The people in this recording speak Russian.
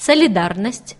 солидарность.